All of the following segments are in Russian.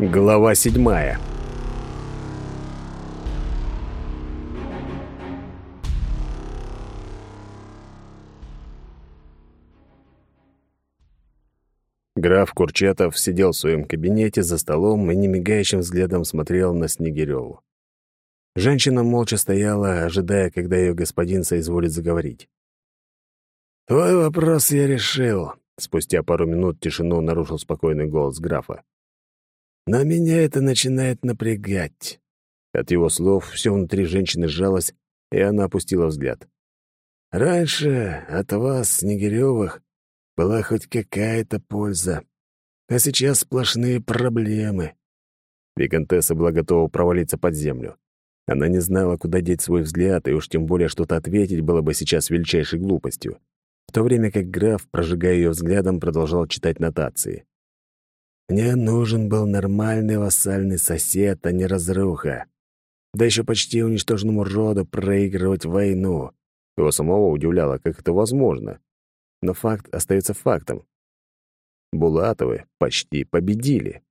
Глава седьмая. Граф Курчатов сидел в своем кабинете за столом и немигающим взглядом смотрел на Снегирёву. Женщина молча стояла, ожидая, когда ее господин соизволит заговорить. «Твой вопрос я решил», — спустя пару минут тишину нарушил спокойный голос графа. Но меня это начинает напрягать. От его слов все внутри женщины сжалось, и она опустила взгляд. Раньше от вас, Снегирёвых, была хоть какая-то польза, а сейчас сплошные проблемы. Викантесса была готова провалиться под землю. Она не знала, куда деть свой взгляд, и уж тем более что-то ответить было бы сейчас величайшей глупостью. В то время как граф, прожигая ее взглядом, продолжал читать нотации. Мне нужен был нормальный вассальный сосед, а не разруха. Да еще почти уничтоженному роду проигрывать войну. Его самого удивляло, как это возможно. Но факт остается фактом. Булатовы почти победили.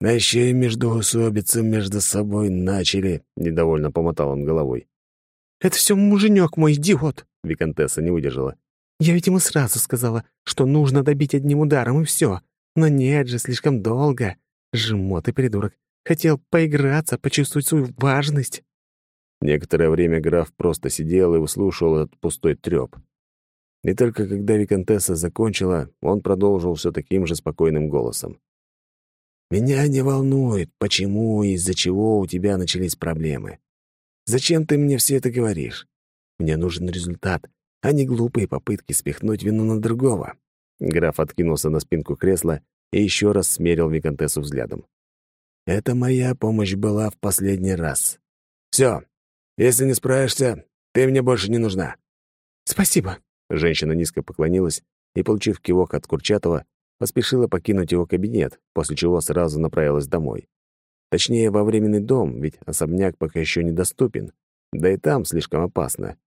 А еще и междоусобицы между собой начали, — недовольно помотал он головой. «Это все муженек мой, идиот!» — Викантесса не выдержала. «Я ведь ему сразу сказала, что нужно добить одним ударом, и все. Но нет же, слишком долго. Жмот и придурок. Хотел поиграться, почувствовать свою важность. Некоторое время граф просто сидел и выслушивал этот пустой трёп. И только когда Викантесса закончила, он продолжил все таким же спокойным голосом. «Меня не волнует, почему и из-за чего у тебя начались проблемы. Зачем ты мне все это говоришь? Мне нужен результат, а не глупые попытки спихнуть вину на другого. Граф откинулся на спинку кресла и еще раз смерил Викантессу взглядом. «Это моя помощь была в последний раз. Все, если не справишься, ты мне больше не нужна». «Спасибо». Женщина низко поклонилась и, получив кивок от Курчатова, поспешила покинуть его кабинет, после чего сразу направилась домой. Точнее, во временный дом, ведь особняк пока еще недоступен, да и там слишком опасно.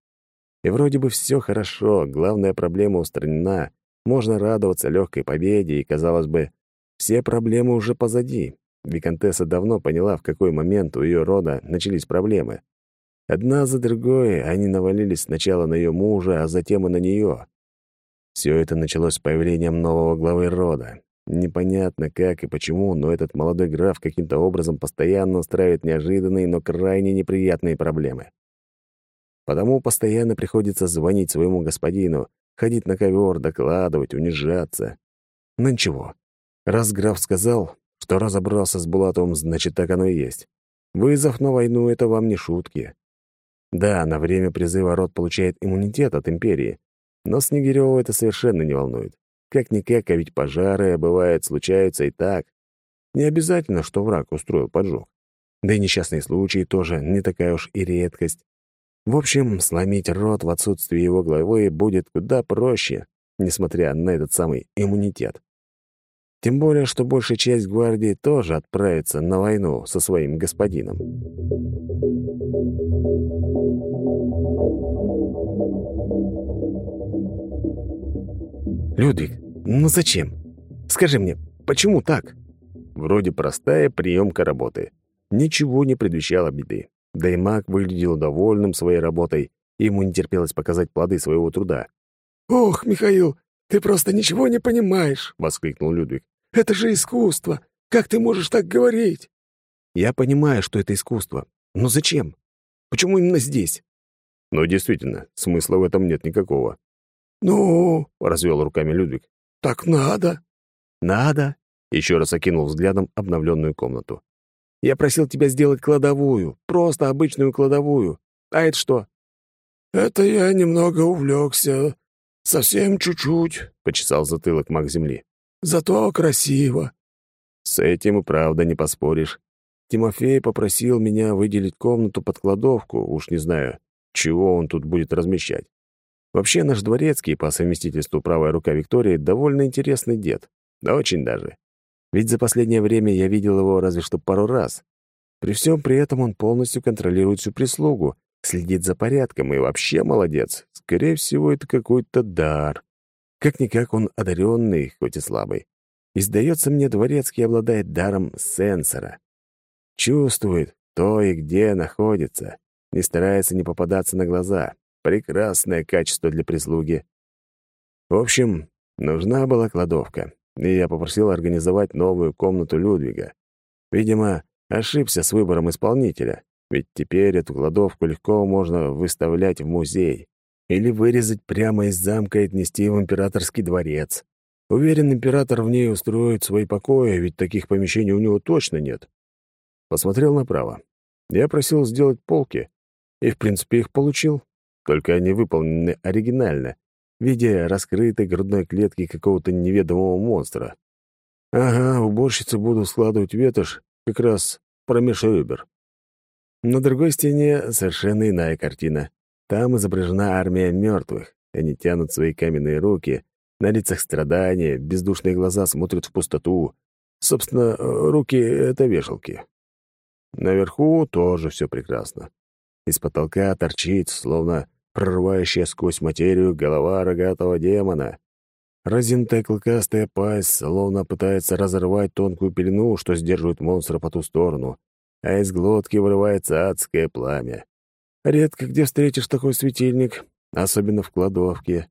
И вроде бы все хорошо, главная проблема устранена, можно радоваться легкой победе, и, казалось бы, все проблемы уже позади. Викантесса давно поняла, в какой момент у ее рода начались проблемы. Одна за другой они навалились сначала на ее мужа, а затем и на нее. Все это началось с появлением нового главы рода. Непонятно как и почему, но этот молодой граф каким-то образом постоянно устраивает неожиданные, но крайне неприятные проблемы. Потому постоянно приходится звонить своему господину, ходить на ковер, докладывать, унижаться. Но ничего. Раз граф сказал, что разобрался с Булатовым, значит, так оно и есть. Вызов на войну — это вам не шутки. Да, на время призыва род получает иммунитет от империи, но Снегирёва это совершенно не волнует. Как-никак, а ведь пожары, бывает, случаются и так. Не обязательно, что враг устроил поджог. Да и несчастные случаи тоже не такая уж и редкость. В общем, сломить рот в отсутствие его главы будет куда проще, несмотря на этот самый иммунитет. Тем более, что большая часть гвардии тоже отправится на войну со своим господином. «Людвиг, ну зачем? Скажи мне, почему так?» Вроде простая приемка работы. Ничего не предвещало беды. Да и маг выглядел довольным своей работой, и ему не терпелось показать плоды своего труда. «Ох, Михаил, ты просто ничего не понимаешь!» — воскликнул Людвиг. «Это же искусство! Как ты можешь так говорить?» «Я понимаю, что это искусство. Но зачем? Почему именно здесь?» «Ну, действительно, смысла в этом нет никакого». «Ну...» — развел руками Людвиг. «Так надо». «Надо?» — еще раз окинул взглядом обновленную комнату. Я просил тебя сделать кладовую, просто обычную кладовую. А это что?» «Это я немного увлекся. Совсем чуть-чуть», — почесал затылок маг земли. «Зато красиво». С этим и правда не поспоришь. Тимофей попросил меня выделить комнату под кладовку, уж не знаю, чего он тут будет размещать. Вообще наш дворецкий, по совместительству правая рука Виктории, довольно интересный дед. Да очень даже. Ведь за последнее время я видел его разве что пару раз. При всем при этом он полностью контролирует всю прислугу, следит за порядком и вообще молодец. Скорее всего, это какой-то дар. Как-никак он одаренный, хоть и слабый. И, сдается мне, Дворецкий обладает даром сенсора. Чувствует, кто и где находится, не старается не попадаться на глаза. Прекрасное качество для прислуги. В общем, нужна была кладовка, и я попросил организовать новую комнату Людвига. Видимо, ошибся с выбором исполнителя, ведь теперь эту кладовку легко можно выставлять в музей или вырезать прямо из замка и отнести в императорский дворец. Уверен, император в ней устроит свои покои, ведь таких помещений у него точно нет. Посмотрел направо. Я просил сделать полки, и, в принципе, их получил, только они выполнены оригинально, в виде раскрытой грудной клетки какого-то неведомого монстра. Ага, уборщицы будут складывать ветошь как раз промеж ребер. На другой стене совершенно иная картина. Там изображена армия мертвых. Они тянут свои каменные руки, на лицах страдания, бездушные глаза смотрят в пустоту. Собственно, руки — это вешалки. Наверху тоже все прекрасно. Из потолка торчит, словно прорывающая сквозь материю голова рогатого демона. Разинутая клыкастая пасть словно пытается разорвать тонкую пелену, что сдерживает монстра по ту сторону, а из глотки вырывается адское пламя. Редко где встретишь такой светильник, особенно в кладовке.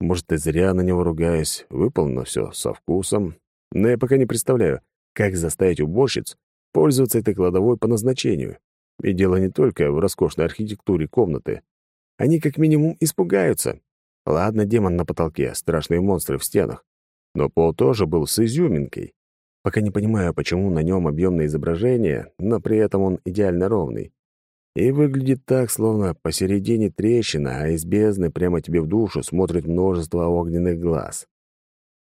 Может, и зря на него ругаюсь, выполнено все со вкусом, но я пока не представляю, как заставить уборщиц пользоваться этой кладовой по назначению. И дело не только в роскошной архитектуре комнаты. Они как минимум испугаются. Ладно, демон на потолке, страшные монстры в стенах. Но пол тоже был с изюминкой. Пока не понимаю, почему на нем объемное изображение, но при этом он идеально ровный. И выглядит так, словно посередине трещина, а из бездны прямо тебе в душу смотрит множество огненных глаз.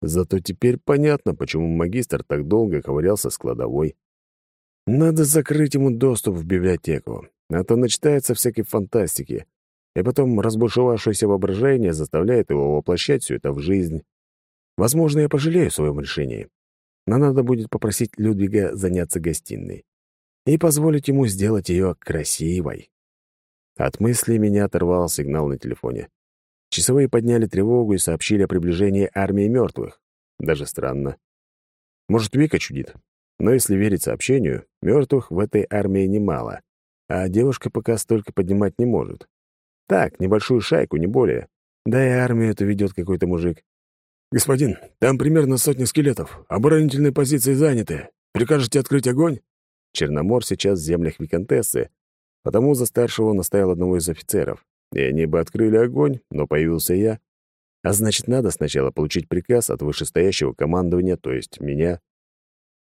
Зато теперь понятно, почему магистр так долго ковырялся с кладовой. Надо закрыть ему доступ в библиотеку, а то начитается всякой фантастики, и потом разбушевавшееся воображение заставляет его воплощать все это в жизнь. Возможно, я пожалею о своем решении, но надо будет попросить Людвига заняться гостиной и позволить ему сделать ее красивой. От мысли меня оторвал сигнал на телефоне. Часовые подняли тревогу и сообщили о приближении армии мертвых. Даже странно. Может, Вика чудит. Но если верить сообщению, мертвых в этой армии немало, а девушка пока столько поднимать не может. Так, небольшую шайку, не более. Да и армию это ведет какой-то мужик. «Господин, там примерно сотня скелетов. Оборонительные позиции заняты. Прикажете открыть огонь?» Черномор сейчас в землях Викантессы, потому за старшего наставил одного из офицеров. И они бы открыли огонь, но появился я. А значит, надо сначала получить приказ от вышестоящего командования, то есть меня.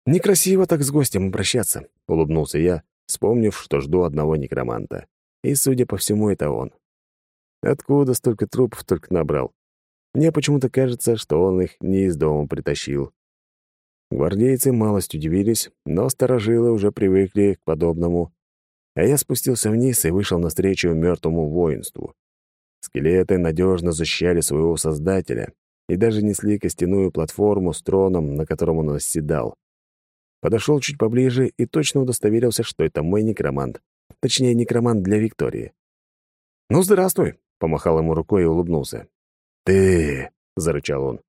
«Некрасиво так с гостем обращаться», — улыбнулся я, вспомнив, что жду одного некроманта. И, судя по всему, это он. Откуда столько трупов только набрал? Мне почему-то кажется, что он их не из дома притащил. Гвардейцы малость удивились, но старожилы уже привыкли к подобному. А я спустился вниз и вышел навстречу мертвому воинству. Скелеты надежно защищали своего создателя и даже несли костяную платформу с троном, на котором он восседал. Подошел чуть поближе и точно удостоверился, что это мой некромант. Точнее, некромант для Виктории. «Ну, здравствуй!» — помахал ему рукой и улыбнулся. «Ты!» — зарычал он.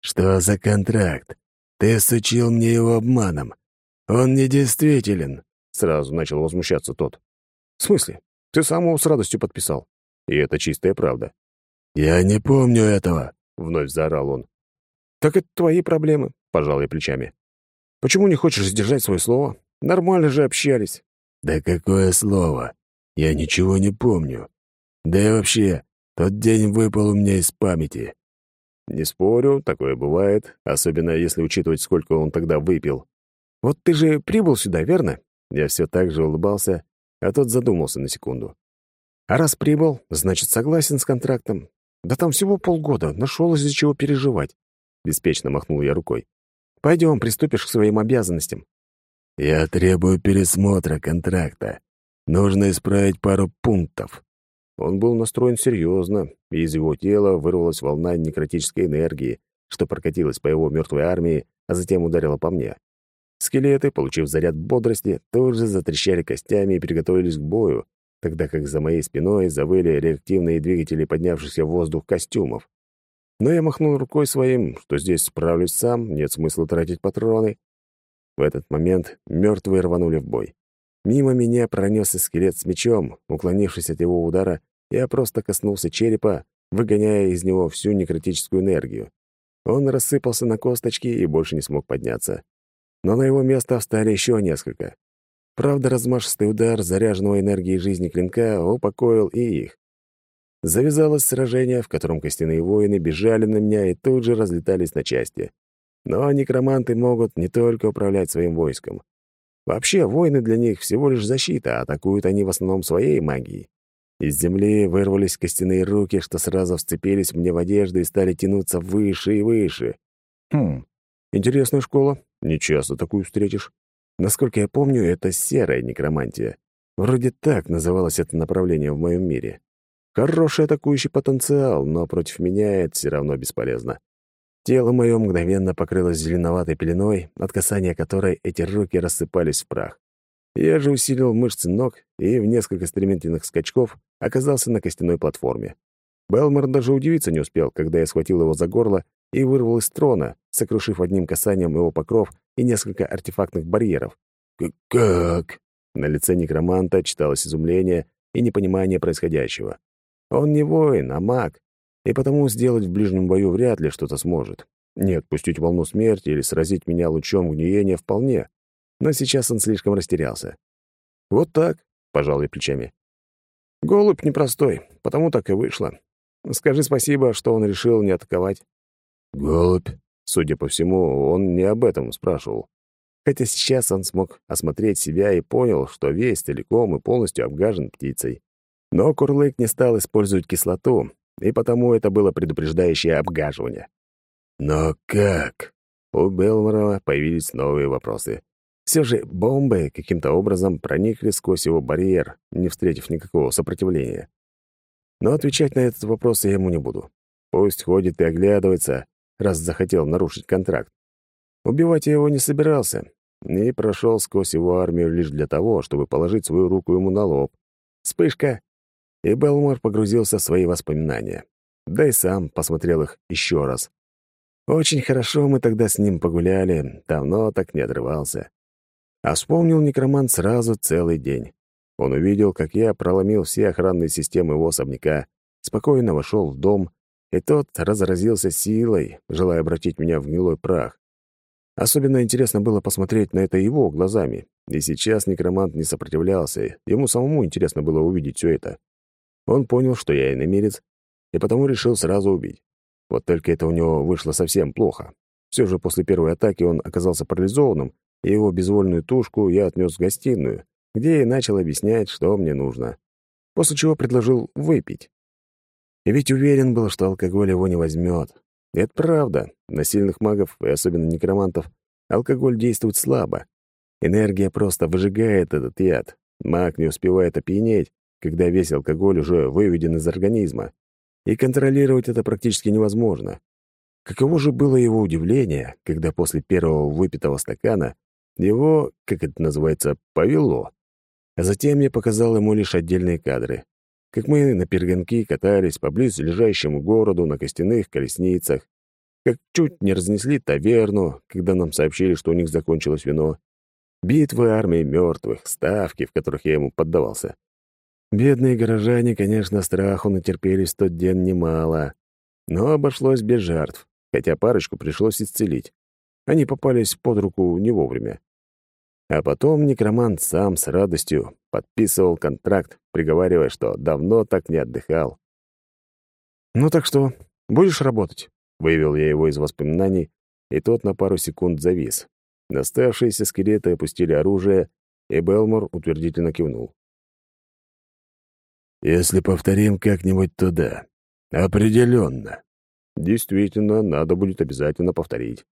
«Что за контракт? Ты сучил мне его обманом. Он недействителен!» Сразу начал возмущаться тот. «В смысле? Ты сам его с радостью подписал. И это чистая правда». «Я не помню этого!» — вновь заорал он. «Так это твои проблемы», — пожал я плечами. «Почему не хочешь сдержать свое слово? Нормально же общались». «Да какое слово? Я ничего не помню. Да и вообще, тот день выпал у меня из памяти». «Не спорю, такое бывает, особенно если учитывать, сколько он тогда выпил. Вот ты же прибыл сюда, верно?» Я все так же улыбался, а тот задумался на секунду. «А раз прибыл, значит, согласен с контрактом. Да там всего полгода, нашел из-за чего переживать». Беспечно махнул я рукой. Пойдем, приступишь к своим обязанностям». «Я требую пересмотра контракта. Нужно исправить пару пунктов». Он был настроен серьезно, и из его тела вырвалась волна некротической энергии, что прокатилась по его мертвой армии, а затем ударила по мне. Скелеты, получив заряд бодрости, тут же затрещали костями и приготовились к бою, тогда как за моей спиной завыли реактивные двигатели поднявшихся в воздух костюмов. Но я махнул рукой своим, что здесь справлюсь сам, нет смысла тратить патроны. В этот момент мертвые рванули в бой. Мимо меня пронесся скелет с мечом. Уклонившись от его удара, я просто коснулся черепа, выгоняя из него всю некротическую энергию. Он рассыпался на косточки и больше не смог подняться. Но на его место встали еще несколько. Правда, размашистый удар заряженного энергией жизни клинка упокоил и их. Завязалось сражение, в котором костяные воины бежали на меня и тут же разлетались на части. Но некроманты могут не только управлять своим войском. Вообще, воины для них всего лишь защита, а атакуют они в основном своей магией. Из земли вырвались костяные руки, что сразу вцепились мне в одежду и стали тянуться выше и выше. Хм, интересная школа. Не часто такую встретишь. Насколько я помню, это серая некромантия. Вроде так называлось это направление в моем мире. Хороший атакующий потенциал, но против меня это все равно бесполезно. Тело мое мгновенно покрылось зеленоватой пеленой, от касания которой эти руки рассыпались в прах. Я же усилил мышцы ног и в несколько стремительных скачков оказался на костяной платформе. Белмор даже удивиться не успел, когда я схватил его за горло и вырвал из трона, сокрушив одним касанием его покров и несколько артефактных барьеров. «Как?» На лице некроманта читалось изумление и непонимание происходящего. Он не воин, а маг, и потому сделать в ближнем бою вряд ли что-то сможет. Нет, пустить волну смерти или сразить меня лучом гниения вполне, но сейчас он слишком растерялся. «Вот так», — пожал я плечами. «Голубь непростой, потому так и вышло. Скажи спасибо, что он решил не атаковать». «Голубь?» Судя по всему, он не об этом спрашивал. Хотя сейчас он смог осмотреть себя и понял, что весь целиком и полностью обгажен птицей. Но Курлык не стал использовать кислоту, и потому это было предупреждающее обгаживание. «Но как?» У Белморова появились новые вопросы. Все же бомбы каким-то образом проникли сквозь его барьер, не встретив никакого сопротивления. Но отвечать на этот вопрос я ему не буду. Пусть ходит и оглядывается, раз захотел нарушить контракт. Убивать я его не собирался, и прошел сквозь его армию лишь для того, чтобы положить свою руку ему на лоб. Вспышка, и Белмор погрузился в свои воспоминания. Да и сам посмотрел их еще раз. Очень хорошо мы тогда с ним погуляли, давно так не отрывался. А вспомнил некромант сразу целый день. Он увидел, как я проломил все охранные системы его особняка, спокойно вошел в дом, и тот разразился силой, желая обратить меня в гнилой прах. Особенно интересно было посмотреть на это его глазами. И сейчас некромант не сопротивлялся, ему самому интересно было увидеть все это. Он понял, что я иномерец, и потому решил сразу убить. Вот только это у него вышло совсем плохо. Все же после первой атаки он оказался парализованным и его безвольную тушку я отнес в гостиную, где и начал объяснять, что мне нужно. После чего предложил выпить. И ведь уверен был, что алкоголь его не возьмет. Это правда. На сильных магов, и особенно некромантов, алкоголь действует слабо. Энергия просто выжигает этот яд. Маг не успевает опьянеть, когда весь алкоголь уже выведен из организма. И контролировать это практически невозможно. Каково же было его удивление, когда после первого выпитого стакана его, как это называется, повело. А затем я показал ему лишь отдельные кадры. Как мы на перегонки катались по близлежащему городу на костяных колесницах, как чуть не разнесли таверну, когда нам сообщили, что у них закончилось вино, битвы армии мертвых, ставки, в которых я ему поддавался. Бедные горожане, конечно, страху натерпелись в тот день немало, но обошлось без жертв, хотя парочку пришлось исцелить. Они попались под руку не вовремя. А потом некромант сам с радостью подписывал контракт, приговаривая, что давно так не отдыхал. «Ну так что, будешь работать?» — вывел я его из воспоминаний, и тот на пару секунд завис. Оставшиеся скелеты опустили оружие, и Белмор утвердительно кивнул. «Если повторим как-нибудь туда. Определенно. Действительно, надо будет обязательно повторить.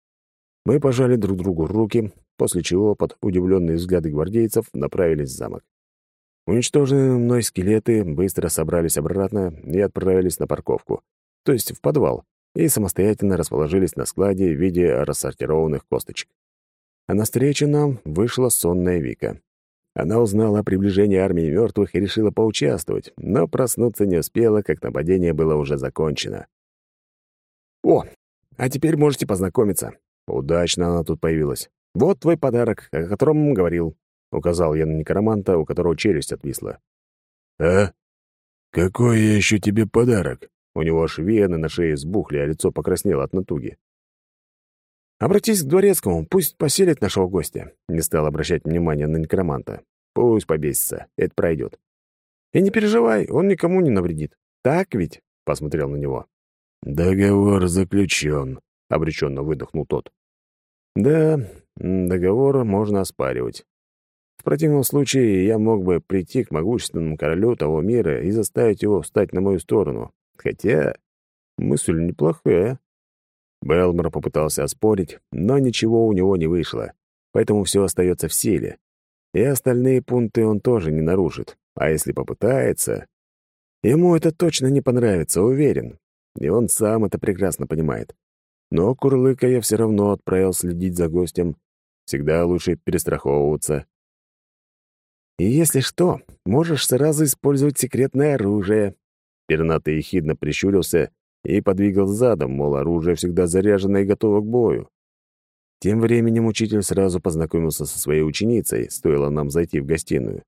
Мы пожали друг другу руки, после чего под удивленные взгляды гвардейцев направились в замок. Уничтоженные мной скелеты быстро собрались обратно и отправились на парковку, то есть в подвал, и самостоятельно расположились на складе в виде рассортированных косточек. А навстречу нам вышла сонная Вика. Она узнала о приближении армии мертвых и решила поучаствовать, но проснуться не успела, как нападение было уже закончено. «О, а теперь можете познакомиться. Удачно она тут появилась. Вот твой подарок, о котором говорил», — указал я на некроманта, у которого челюсть отвисла. «А? Какой я еще тебе подарок?» У него аж вены на шее сбухли, а лицо покраснело от натуги. «Обратись к дворецкому, пусть поселит нашего гостя», — не стал обращать внимания на некроманта. «Пусть побесится, это пройдет». «И не переживай, он никому не навредит. Так ведь?» — посмотрел на него. «Договор заключен», — обреченно выдохнул тот. «Да, договор можно оспаривать. В противном случае я мог бы прийти к могущественному королю того мира и заставить его встать на мою сторону. Хотя мысль неплохая. Белмор попытался оспорить, но ничего у него не вышло, поэтому все остается в силе. И остальные пункты он тоже не нарушит. А если попытается... Ему это точно не понравится, уверен. И он сам это прекрасно понимает. Но Курлыка я все равно отправил следить за гостем. Всегда лучше перестраховываться. И если что, можешь сразу использовать секретное оружие. Пернатый ехидно прищурился и подвигал задом, мол, оружие всегда заряжено и готово к бою. Тем временем учитель сразу познакомился со своей ученицей, стоило нам зайти в гостиную.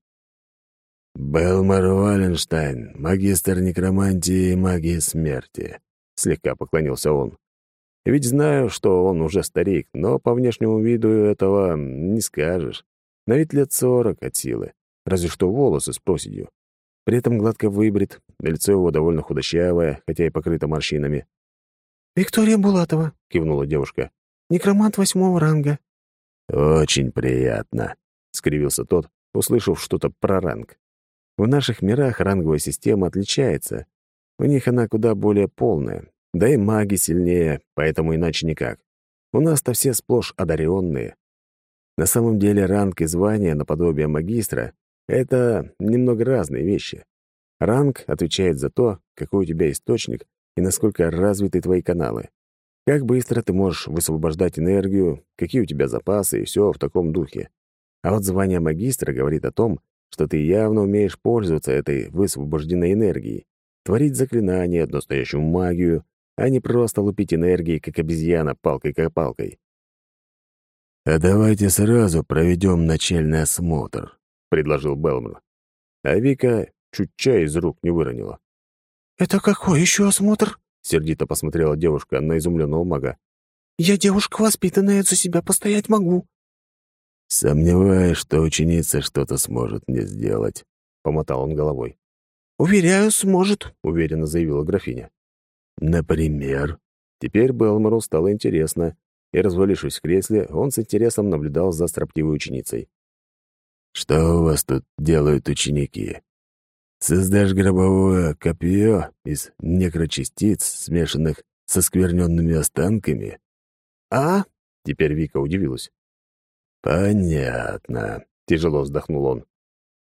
«Белмар Валенштайн, магистр некромантии и магии смерти», — слегка поклонился он. «Ведь знаю, что он уже старик, но по внешнему виду этого не скажешь. На вид лет сорок от силы, разве что волосы с проседью. При этом гладко выбрит, лицо его довольно худощавое, хотя и покрыто морщинами. «Виктория Булатова», — кивнула девушка. «Некромант восьмого ранга». «Очень приятно», — скривился тот, услышав что-то про ранг. В наших мирах ранговая система отличается. У них она куда более полная. Да и маги сильнее, поэтому иначе никак. У нас-то все сплошь одаренные. На самом деле ранг и звание наподобие магистра это немного разные вещи. Ранг отвечает за то, какой у тебя источник и насколько развиты твои каналы. Как быстро ты можешь высвобождать энергию, какие у тебя запасы и все в таком духе. А вот звание магистра говорит о том, что ты явно умеешь пользоваться этой высвобожденной энергией, творить заклинания, настоящую магию, а не просто лупить энергией, как обезьяна, палкой-копалкой. «А давайте сразу проведем начальный осмотр», — предложил Белман. А Вика чуть чай из рук не выронила. «Это какой еще осмотр?» — сердито посмотрела девушка на изумленного мага. «Я девушка воспитанная, за себя постоять могу». «Сомневаюсь, что ученица что-то сможет мне сделать», — помотал он головой. «Уверяю, сможет», — уверенно заявила графиня. «Например?» Теперь Белмору стало интересно, и, развалившись в кресле, он с интересом наблюдал за строптивой ученицей. Что у вас тут делают ученики? Создашь гробовое копье из некрочастиц, смешанных со скверненными останками? А? Теперь Вика удивилась. Понятно. Тяжело вздохнул он.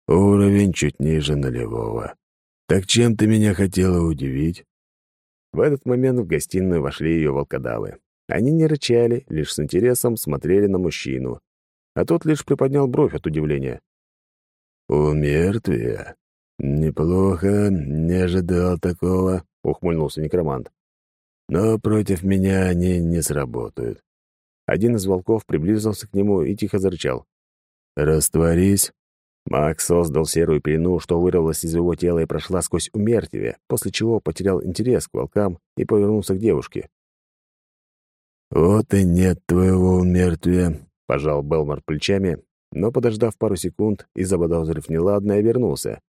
Уровень чуть ниже нулевого. Так чем ты меня хотела удивить? В этот момент в гостиную вошли ее волкодавы. Они не рычали, лишь с интересом смотрели на мужчину а тот лишь приподнял бровь от удивления. «У мертвия? Неплохо, не ожидал такого», — ухмыльнулся некромант. «Но против меня они не сработают». Один из волков приблизился к нему и тихо зарычал. «Растворись». Макс создал серую пелену, что вырвалась из его тела и прошла сквозь умертвие, после чего потерял интерес к волкам и повернулся к девушке. «Вот и нет твоего умертвия», Пожал Белмар плечами, но, подождав пару секунд и заподозрив неладное, вернулся.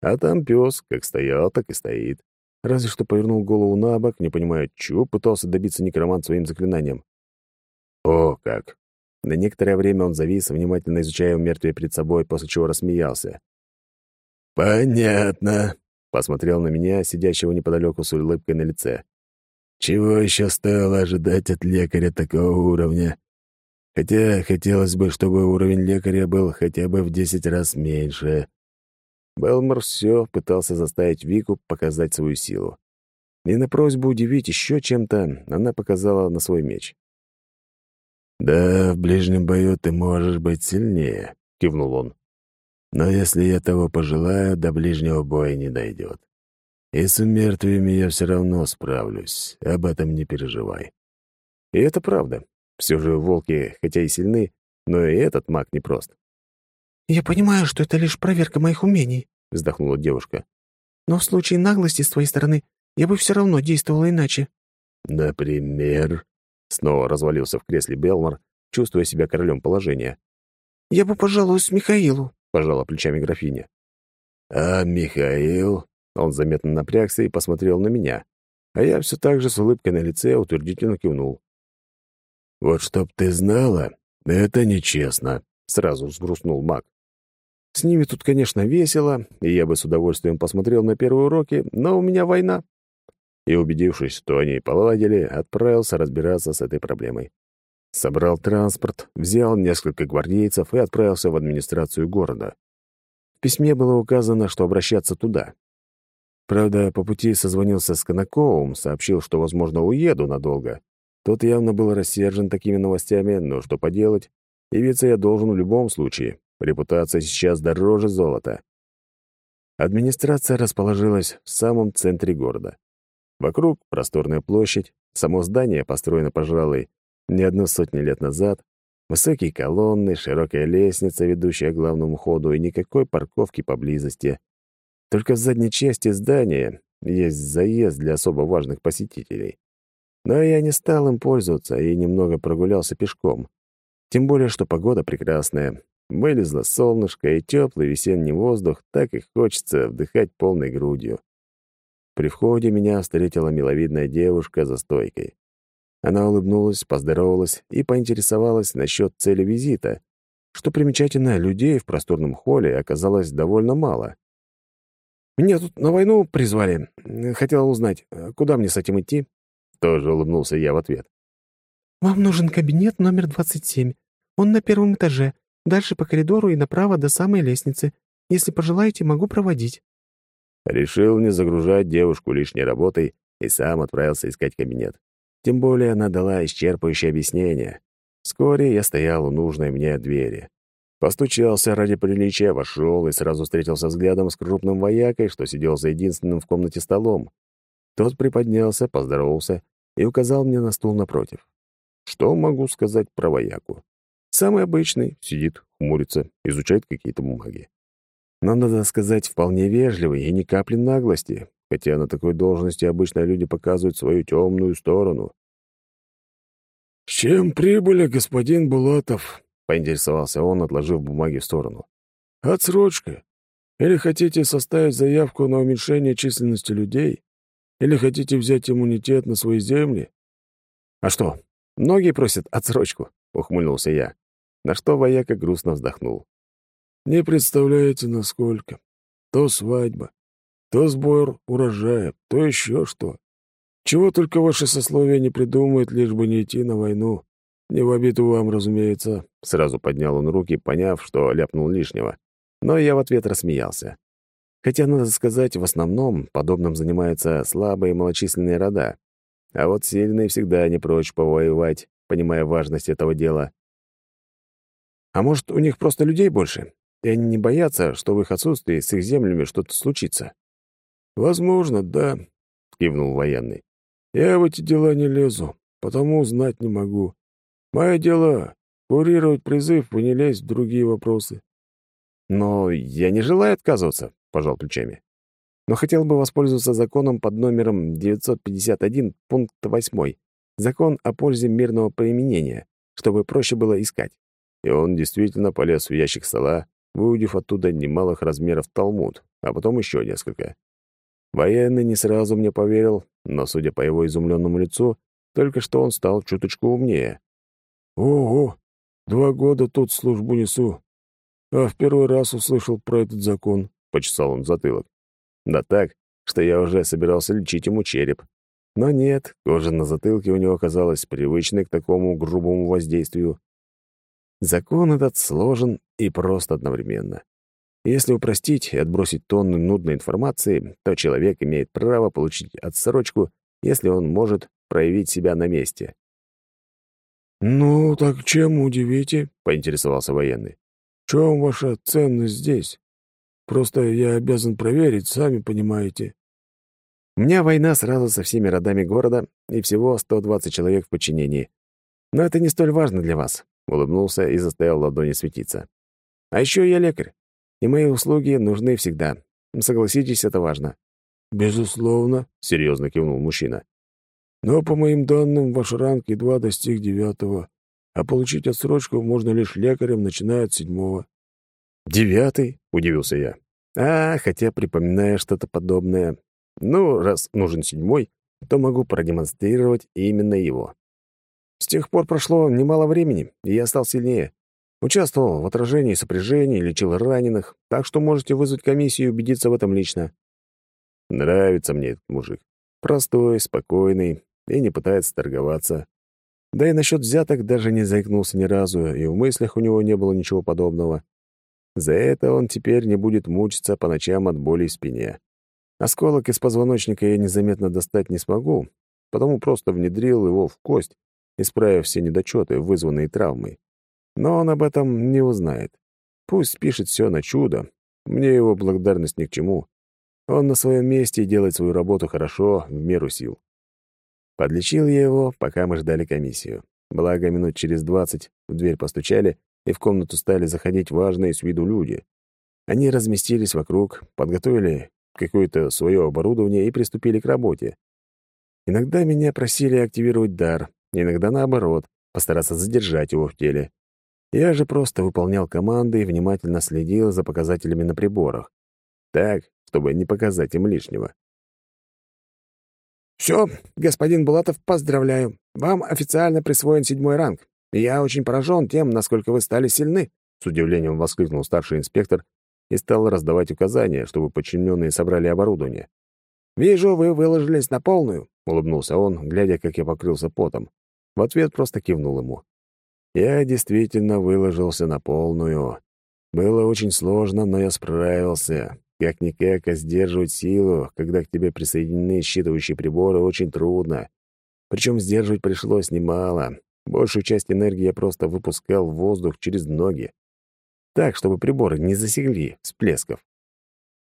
А там пес как стоял, так и стоит. Разве что повернул голову на бок, не понимая, чего пытался добиться некромант своим заклинанием. О, как! На некоторое время он завис, внимательно изучая мертвее перед собой, после чего рассмеялся. «Понятно», — посмотрел на меня, сидящего неподалеку с улыбкой на лице. «Чего еще стоило ожидать от лекаря такого уровня?» Хотя хотелось бы, чтобы уровень лекаря был хотя бы в десять раз меньше. Белмор все пытался заставить Вику показать свою силу. И на просьбу удивить еще чем-то она показала на свой меч. «Да, в ближнем бою ты можешь быть сильнее», — кивнул он. «Но если я того пожелаю, до ближнего боя не дойдет. И с мертвыми я все равно справлюсь, об этом не переживай. И это правда. Все же волки, хотя и сильны, но и этот маг непрост. «Я понимаю, что это лишь проверка моих умений», — вздохнула девушка. «Но в случае наглости с твоей стороны я бы все равно действовала иначе». «Например?» — снова развалился в кресле Белмор, чувствуя себя королем положения. «Я бы пожаловалась Михаилу», — пожала плечами графиня. «А Михаил?» Он заметно напрягся и посмотрел на меня, а я все так же с улыбкой на лице утвердительно кивнул. «Вот чтоб ты знала, это нечестно», — сразу взгрустнул маг. «С ними тут, конечно, весело, и я бы с удовольствием посмотрел на первые уроки, но у меня война». И, убедившись, что они поладили, отправился разбираться с этой проблемой. Собрал транспорт, взял несколько гвардейцев и отправился в администрацию города. В письме было указано, что обращаться туда. Правда, по пути созвонился с Конаковым, сообщил, что, возможно, уеду надолго. Тот явно был рассержен такими новостями, но что поделать, явиться я должен в любом случае. Репутация сейчас дороже золота. Администрация расположилась в самом центре города. Вокруг просторная площадь, само здание построено, пожалуй, не одну сотню лет назад, высокие колонны, широкая лестница, ведущая к главному ходу, и никакой парковки поблизости. Только в задней части здания есть заезд для особо важных посетителей. Но я не стал им пользоваться и немного прогулялся пешком. Тем более, что погода прекрасная. Вылезло солнышко, и теплый весенний воздух так и хочется вдыхать полной грудью. При входе меня встретила миловидная девушка за стойкой. Она улыбнулась, поздоровалась и поинтересовалась насчет цели визита. Что примечательно, людей в просторном холле оказалось довольно мало. «Меня тут на войну призвали. Хотела узнать, куда мне с этим идти?» Тоже улыбнулся я в ответ. «Вам нужен кабинет номер 27. Он на первом этаже. Дальше по коридору и направо до самой лестницы. Если пожелаете, могу проводить». Решил не загружать девушку лишней работой и сам отправился искать кабинет. Тем более она дала исчерпывающее объяснение. Вскоре я стоял у нужной мне двери. Постучался ради приличия, вошел и сразу встретился взглядом с крупным воякой, что сидел за единственным в комнате столом. Тот приподнялся, поздоровался и указал мне на стул напротив. Что могу сказать про вояку? Самый обычный, сидит, хмурится, изучает какие-то бумаги. Но, надо сказать, вполне вежливый и ни капли наглости, хотя на такой должности обычно люди показывают свою темную сторону. «С чем прибыли, господин Булатов?» — поинтересовался он, отложив бумаги в сторону. «Отсрочка. Или хотите составить заявку на уменьшение численности людей? Или хотите взять иммунитет на свои земли?» «А что, многие просят отсрочку?» — ухмыльнулся я, на что вояка грустно вздохнул. «Не представляете, насколько. То свадьба, то сбор урожая, то еще что. Чего только ваше сословие не придумает, лишь бы не идти на войну. «Не в обиду вам, разумеется», — сразу поднял он руки, поняв, что ляпнул лишнего. Но я в ответ рассмеялся. Хотя, надо сказать, в основном подобным занимаются слабые малочисленные рода. А вот сильные всегда не прочь повоевать, понимая важность этого дела. А может, у них просто людей больше, и они не боятся, что в их отсутствии с их землями что-то случится? «Возможно, да», — кивнул военный. «Я в эти дела не лезу, потому знать не могу. Мое дело — курировать призыв и не лезть в другие вопросы. Но я не желаю отказываться, — пожал плечами. Но хотел бы воспользоваться законом под номером 951, пункт 8, закон о пользе мирного применения, чтобы проще было искать. И он действительно полез в ящик стола, выудив оттуда немалых размеров талмуд, а потом еще несколько. Военный не сразу мне поверил, но, судя по его изумленному лицу, только что он стал чуточку умнее. Ого, два года тут службу несу. А в первый раз услышал про этот закон, — почесал он затылок. Да так, что я уже собирался лечить ему череп. Но нет, кожа на затылке у него оказалась привычной к такому грубому воздействию. Закон этот сложен и прост одновременно. Если упростить и отбросить тонны нудной информации, то человек имеет право получить отсрочку, если он может проявить себя на месте. «Ну, так чем удивите?» — поинтересовался военный. «В чем ваша ценность здесь? Просто я обязан проверить, сами понимаете». У меня война сразу со всеми родами города и всего 120 человек в подчинении. Но это не столь важно для вас», — улыбнулся и заставил ладони светиться. «А еще я лекарь, и мои услуги нужны всегда. Согласитесь, это важно». «Безусловно», — серьезно кивнул мужчина. «Но, по моим данным, ваш ранг едва достиг девятого, а получить отсрочку можно лишь лекарем, начиная от седьмого». «Девятый?» — удивился я. «А, хотя припоминаю что-то подобное. Ну, раз нужен седьмой, то могу продемонстрировать именно его. С тех пор прошло немало времени, и я стал сильнее. Участвовал в отражении сопряжений, лечил раненых, так что можете вызвать комиссию и убедиться в этом лично. Нравится мне этот мужик. Простой, спокойный и не пытается торговаться. Да и насчет взяток даже не заикнулся ни разу, и в мыслях у него не было ничего подобного. За это он теперь не будет мучиться по ночам от боли в спине. Осколок из позвоночника я незаметно достать не смогу, потому просто внедрил его в кость, исправив все недочеты, вызванные травмой. Но он об этом не узнает. Пусть пишет все на чудо. Мне его благодарность ни к чему. Он на своем месте и делает свою работу хорошо, в меру сил. Подлечил я его, пока мы ждали комиссию. Благо, минут через двадцать в дверь постучали, и в комнату стали заходить важные с виду люди. Они разместились вокруг, подготовили какое-то свое оборудование и приступили к работе. Иногда меня просили активировать дар, иногда наоборот, постараться задержать его в теле. Я же просто выполнял команды и внимательно следил за показателями на приборах. Так, чтобы не показать им лишнего. «Все, господин Булатов, поздравляю. Вам официально присвоен седьмой ранг. Я очень поражен тем, насколько вы стали сильны», — с удивлением воскликнул старший инспектор и стал раздавать указания, чтобы подчиненные собрали оборудование. «Вижу, вы выложились на полную», — улыбнулся он, глядя, как я покрылся потом. В ответ просто кивнул ему. Я действительно выложился на полную. Было очень сложно, но я справился. Как-никак, а сдерживать силу, когда к тебе присоединены считывающие приборы, очень трудно. Причем сдерживать пришлось немало. Большую часть энергии я просто выпускал воздух через ноги так, чтобы приборы не засекли всплесков.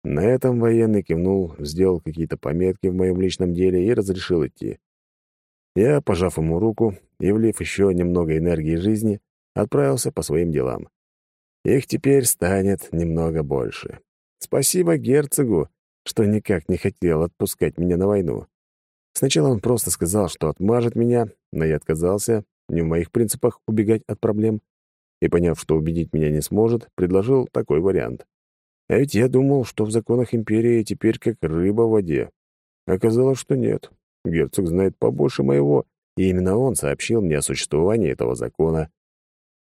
На этом военный кивнул, сделал какие-то пометки в моем личном деле и разрешил идти. Я, пожав ему руку и влив еще немного энергии жизни, отправился по своим делам. Их теперь станет немного больше. Спасибо герцогу, что никак не хотел отпускать меня на войну. Сначала он просто сказал, что отмажет меня, но я отказался, не в моих принципах убегать от проблем и, поняв, что убедить меня не сможет, предложил такой вариант. А ведь я думал, что в законах империи теперь как рыба в воде. Оказалось, что нет. Герцог знает побольше моего, и именно он сообщил мне о существовании этого закона.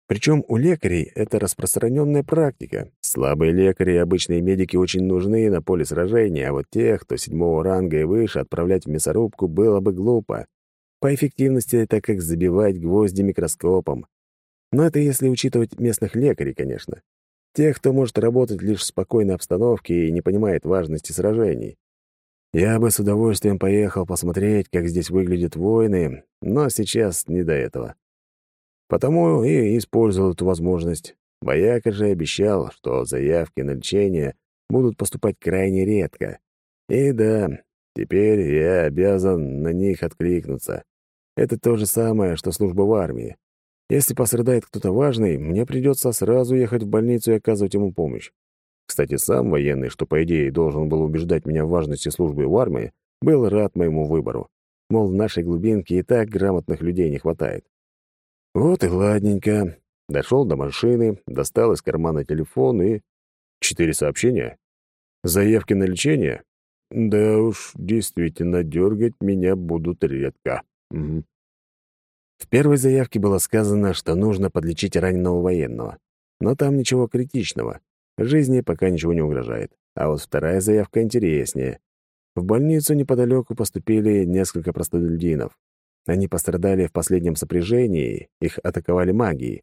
Причем у лекарей это распространенная практика. Слабые лекари и обычные медики очень нужны на поле сражения, а вот тех, кто седьмого ранга и выше, отправлять в мясорубку было бы глупо. По эффективности это как забивать гвозди микроскопом. Но это если учитывать местных лекарей, конечно. Тех, кто может работать лишь в спокойной обстановке и не понимает важности сражений. Я бы с удовольствием поехал посмотреть, как здесь выглядят воины, но сейчас не до этого. Потому и использовал эту возможность. Бояка же обещал, что заявки на лечение будут поступать крайне редко. И да, теперь я обязан на них откликнуться. Это то же самое, что служба в армии. Если пострадает кто-то важный, мне придется сразу ехать в больницу и оказывать ему помощь. Кстати, сам военный, что, по идее, должен был убеждать меня в важности службы в армии, был рад моему выбору. Мол, в нашей глубинке и так грамотных людей не хватает. Вот и ладненько. Дошел до машины, достал из кармана телефон и... Четыре сообщения? Заявки на лечение? Да уж, действительно, дергать меня будут редко. Угу. В первой заявке было сказано, что нужно подлечить раненого военного. Но там ничего критичного. Жизни пока ничего не угрожает. А вот вторая заявка интереснее. В больницу неподалеку поступили несколько простолюдинов. Они пострадали в последнем сопряжении, их атаковали магией.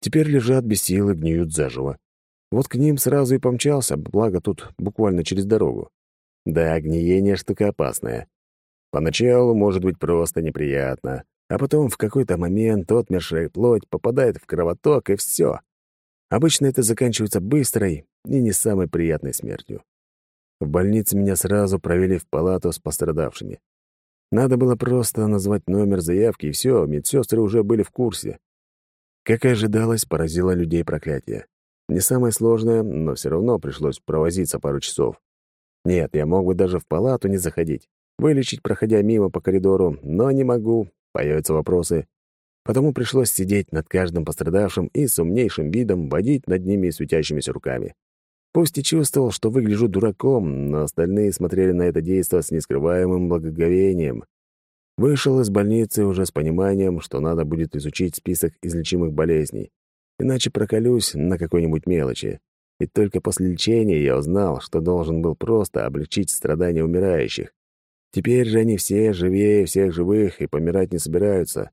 Теперь лежат без силы, гниют заживо. Вот к ним сразу и помчался, благо тут буквально через дорогу. Да, гниение — штука опасная. Поначалу может быть просто неприятно, а потом в какой-то момент отмершая плоть попадает в кровоток, и все. Обычно это заканчивается быстрой и не самой приятной смертью. в больнице меня сразу провели в палату с пострадавшими. Надо было просто назвать номер заявки, и все, медсестры уже были в курсе. Как и ожидалось, поразило людей проклятие. Не самое сложное, но все равно пришлось провозиться пару часов. Нет, я мог бы даже в палату не заходить, вылечить, проходя мимо по коридору, но не могу, появятся вопросы. Потому пришлось сидеть над каждым пострадавшим и с умнейшим видом водить над ними светящимися руками. Пусть и чувствовал, что выгляжу дураком, но остальные смотрели на это действо с нескрываемым благоговением. Вышел из больницы уже с пониманием, что надо будет изучить список излечимых болезней, иначе проколюсь на какой-нибудь мелочи. И только после лечения я узнал, что должен был просто облегчить страдания умирающих. Теперь же они все живее всех живых и помирать не собираются.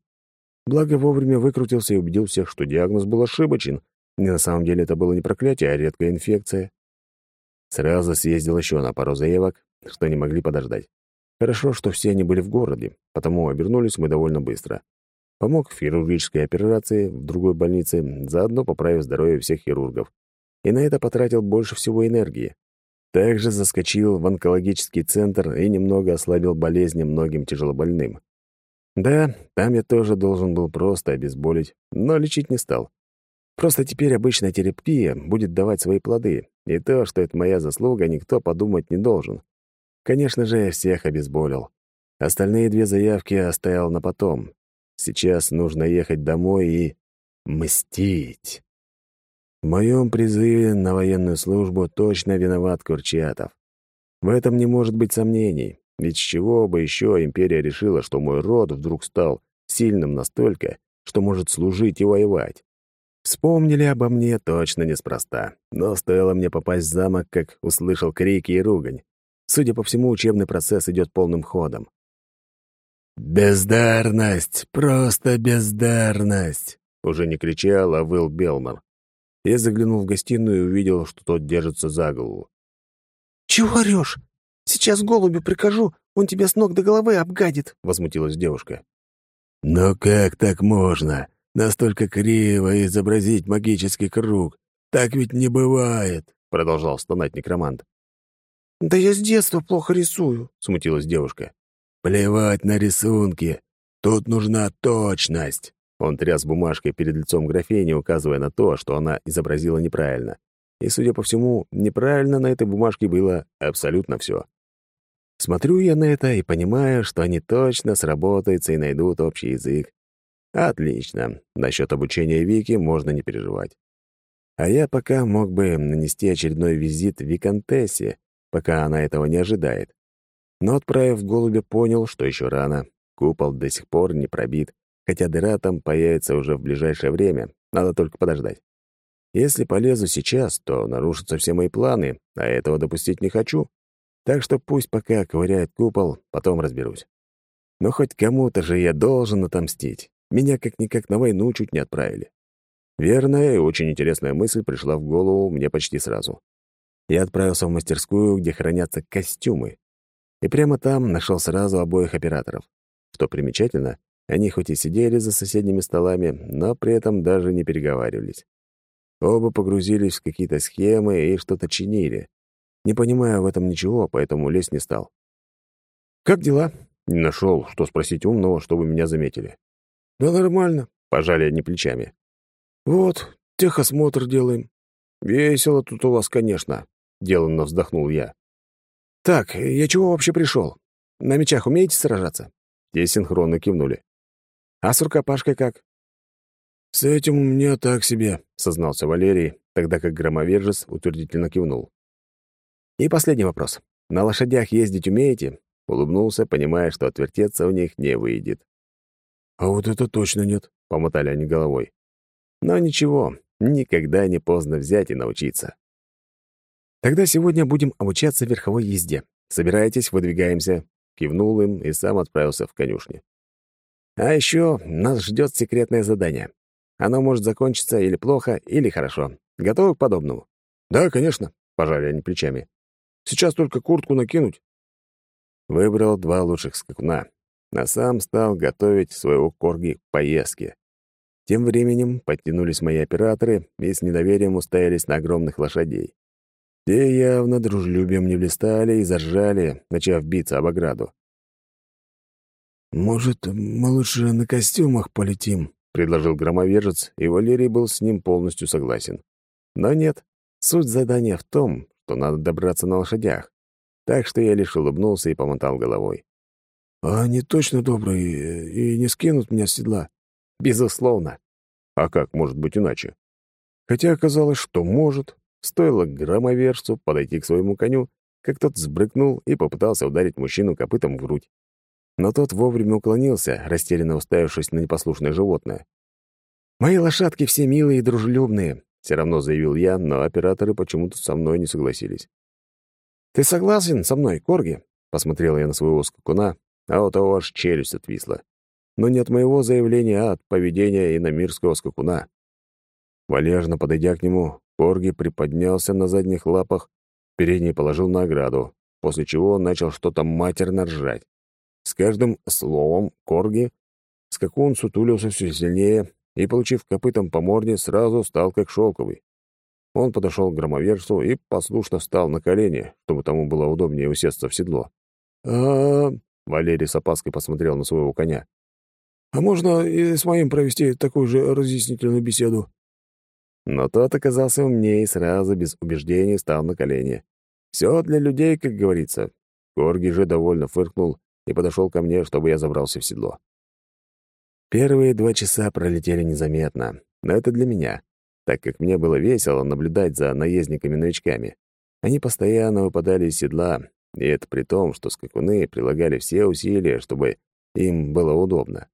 Благо вовремя выкрутился и убедил всех, что диагноз был ошибочен, и на самом деле это было не проклятие, а редкая инфекция. Сразу съездил еще на пару заявок, что не могли подождать. Хорошо, что все они были в городе, потому обернулись мы довольно быстро. Помог в хирургической операции в другой больнице, заодно поправив здоровье всех хирургов. И на это потратил больше всего энергии. Также заскочил в онкологический центр и немного ослабил болезни многим тяжелобольным. Да, там я тоже должен был просто обезболить, но лечить не стал. Просто теперь обычная терапия будет давать свои плоды, и то, что это моя заслуга, никто подумать не должен. Конечно же, я всех обезболил. Остальные две заявки оставил на потом. Сейчас нужно ехать домой и... мстить. В моем призыве на военную службу точно виноват Курчатов. В этом не может быть сомнений. Ведь с чего бы еще империя решила, что мой род вдруг стал сильным настолько, что может служить и воевать? Вспомнили обо мне точно неспроста, но стоило мне попасть в замок, как услышал крики и ругань. Судя по всему, учебный процесс идет полным ходом. «Бездарность! Просто бездарность!» Уже не кричал, а выл Белмар. Я заглянул в гостиную и увидел, что тот держится за голову. «Чего орёшь? Сейчас голубю прикажу, он тебя с ног до головы обгадит», — возмутилась девушка. «Но как так можно? Настолько криво изобразить магический круг. Так ведь не бывает», — продолжал стонать некромант. «Да я с детства плохо рисую», — смутилась девушка. «Плевать на рисунки. Тут нужна точность». Он тряс бумажкой перед лицом графини, указывая на то, что она изобразила неправильно. И, судя по всему, неправильно на этой бумажке было абсолютно все. Смотрю я на это и понимаю, что они точно сработаются и найдут общий язык. Отлично. Насчет обучения Вики можно не переживать. А я пока мог бы нанести очередной визит Викантессе, пока она этого не ожидает. Но, отправив голубя, понял, что еще рано. Купол до сих пор не пробит, хотя дыра там появится уже в ближайшее время, надо только подождать. Если полезу сейчас, то нарушатся все мои планы, а этого допустить не хочу. Так что пусть пока ковыряет купол, потом разберусь. Но хоть кому-то же я должен отомстить. Меня как-никак на войну чуть не отправили. Верная и очень интересная мысль пришла в голову мне почти сразу. Я отправился в мастерскую, где хранятся костюмы. И прямо там нашел сразу обоих операторов. Что примечательно, они хоть и сидели за соседними столами, но при этом даже не переговаривались. Оба погрузились в какие-то схемы и что-то чинили. Не понимая в этом ничего, поэтому лезть не стал. «Как дела?» Не нашел, что спросить умного, чтобы меня заметили. «Да нормально», — пожали они плечами. «Вот, техосмотр делаем». «Весело тут у вас, конечно», — деланно вздохнул я. «Так, я чего вообще пришел? На мечах умеете сражаться?» Те синхронно кивнули. «А с рукопашкой как?» «С этим у меня так себе», — сознался Валерий, тогда как громовержец утвердительно кивнул. «И последний вопрос. На лошадях ездить умеете?» — улыбнулся, понимая, что отвертеться у них не выйдет. «А вот это точно нет», — помотали они головой. «Но ничего, никогда не поздно взять и научиться». «Тогда сегодня будем обучаться верховой езде. Собирайтесь, выдвигаемся», — кивнул им и сам отправился в конюшни. «А еще нас ждет секретное задание. Оно может закончиться или плохо, или хорошо. Готовы к подобному?» «Да, конечно», — пожали они плечами. Сейчас только куртку накинуть». Выбрал два лучших скакуна, а сам стал готовить своего корги к поездке. Тем временем подтянулись мои операторы и с недоверием уставились на огромных лошадей. Те явно дружелюбием не блистали и заржали, начав биться об ограду. «Может, мы лучше на костюмах полетим?» — предложил громовержец, и Валерий был с ним полностью согласен. Но нет, суть задания в том, что надо добраться на лошадях. Так что я лишь улыбнулся и помотал головой. «А они точно добрые и не скинут меня с седла?» «Безусловно. А как может быть иначе?» Хотя оказалось, что может. Стоило громовержцу подойти к своему коню, как тот сбрыкнул и попытался ударить мужчину копытом в грудь. Но тот вовремя уклонился, растерянно уставившись на непослушное животное. «Мои лошадки все милые и дружелюбные», — все равно заявил я, но операторы почему-то со мной не согласились. «Ты согласен со мной, Корги?» — посмотрел я на своего скакуна, а у того аж челюсть отвисла. Но не от моего заявления, а от поведения иномирского скакуна. Валежно подойдя к нему, Корги приподнялся на задних лапах, передний положил на ограду, после чего начал что-то матерно ржать. С каждым словом Корги скакун сутулился все сильнее и, получив копытом по морде, сразу стал как шелковый. Он подошел к громовержцу и послушно встал на колени, чтобы тому было удобнее усесться в седло. а Валерий с опаской посмотрел на своего коня. «А можно и с моим провести такую же разъяснительную беседу?» Но тот оказался умнее и сразу, без убеждений, стал на колени. Все для людей, как говорится. Корги же довольно фыркнул и подошел ко мне, чтобы я забрался в седло. Первые два часа пролетели незаметно, но это для меня, так как мне было весело наблюдать за наездниками-новичками. Они постоянно выпадали из седла, и это при том, что скакуны прилагали все усилия, чтобы им было удобно.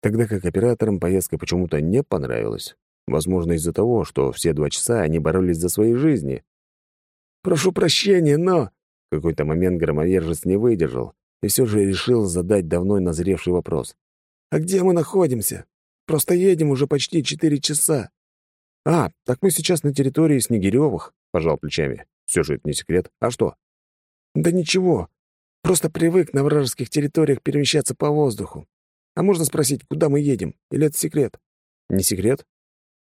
Тогда как операторам поездка почему-то не понравилась. Возможно, из-за того, что все два часа они боролись за свои жизни. «Прошу прощения, но...» В какой-то момент громовержец не выдержал и все же решил задать давно назревший вопрос. «А где мы находимся? Просто едем уже почти четыре часа». «А, так мы сейчас на территории Снегирёвых», — пожал плечами. Все же это не секрет. А что?» «Да ничего. Просто привык на вражеских территориях перемещаться по воздуху. А можно спросить, куда мы едем? Или это секрет?» «Не секрет.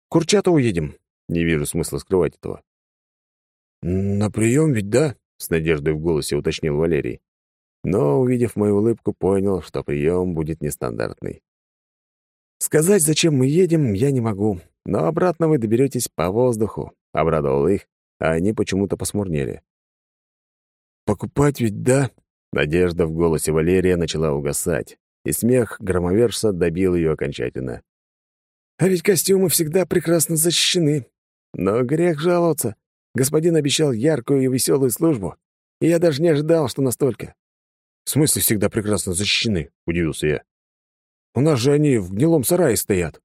Курчатову едем. Не вижу смысла скрывать этого. «На прием ведь, да?» — с надеждой в голосе уточнил Валерий. Но, увидев мою улыбку, понял, что прием будет нестандартный. «Сказать, зачем мы едем, я не могу, но обратно вы доберетесь по воздуху», — обрадовал их, а они почему-то посмурнели. «Покупать ведь, да?» Надежда в голосе Валерия начала угасать, и смех громовержца добил ее окончательно. А ведь костюмы всегда прекрасно защищены. Но грех жаловаться. Господин обещал яркую и веселую службу, и я даже не ожидал, что настолько. «В смысле всегда прекрасно защищены?» — удивился я. «У нас же они в гнилом сарае стоят».